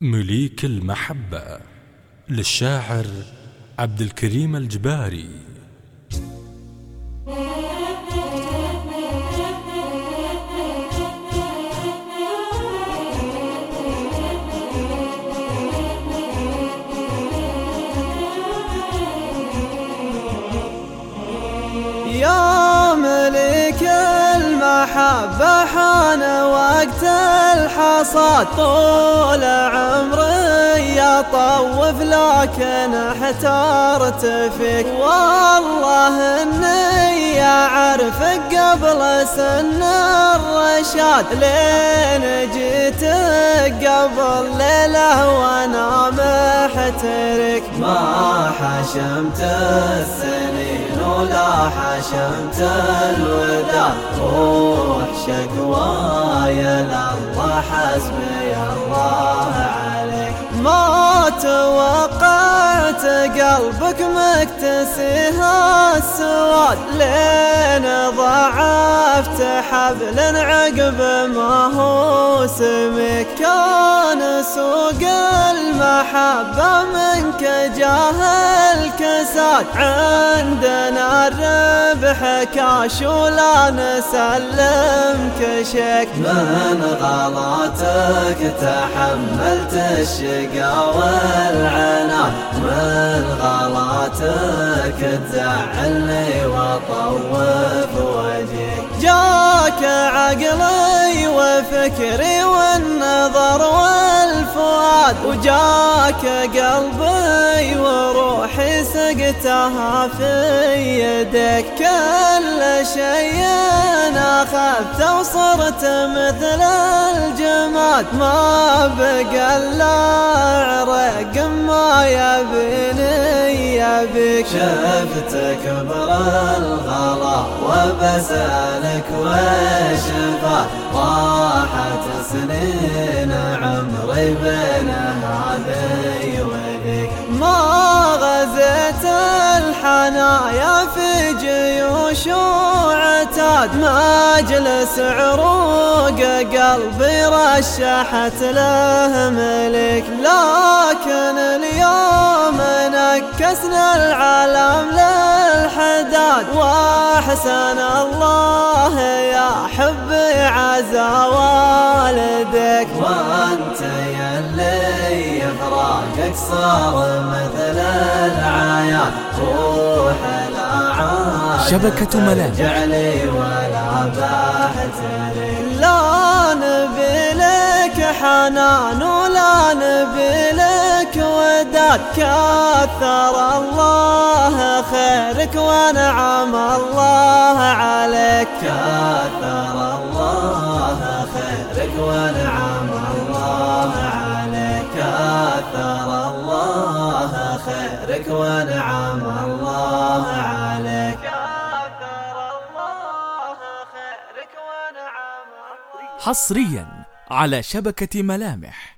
مليك المحبة للشاعر عبد الكريم الجباري. يا ملك المحبة حان وقت الحصاد طول عمري يطوف لكن احترت فيك. والله إني اعرفك قبل سن الرشاد لين جيتك قبل ليلة وأنا محترك. ما حشمت السنين ولا حشمت الوداع روح شكوايا لله حسبي الله عليك ما توقعت قلبك مكتسيها السواد لين ضعفت حبل عقب ما هو سمك كان سوق المحبة منك جاهل. كساد عندنا الربح كاش ولا نسلم كشك. من غلطك تحملت الشقا والعناد من غلطك تزعلني وطوف وجهك جاك عقلي وفكري والنظر والفؤاد. وجاك قلبي سقتها في يدك كل شيء أخذت وصرت مثل الجماد. ما بقى إلا عرق ما يبيني يبيك شفتك كبر الغلا وبسألك وشفا راحت سنين عمري بين هذي وذيك. ما غزيت الحنايا في جيوش وعتاد مجلس عروق قلبي رشحت له ملك. لكن اليوم نكسنا العالم للحداد. وأحسن الله يا حبي عزا والدك وأنت يلي فراقك صار مثل العيان روح الأعاد شبكة ملاك جعلي ولا بحتري لا نبي لك حنان ولا نبي لك وداد. كثر الله خيرك ونعم الله عليك. كثر الله خيرك ونعم خيرك ونعم الله عليك. حصريا على شبكة ملامح.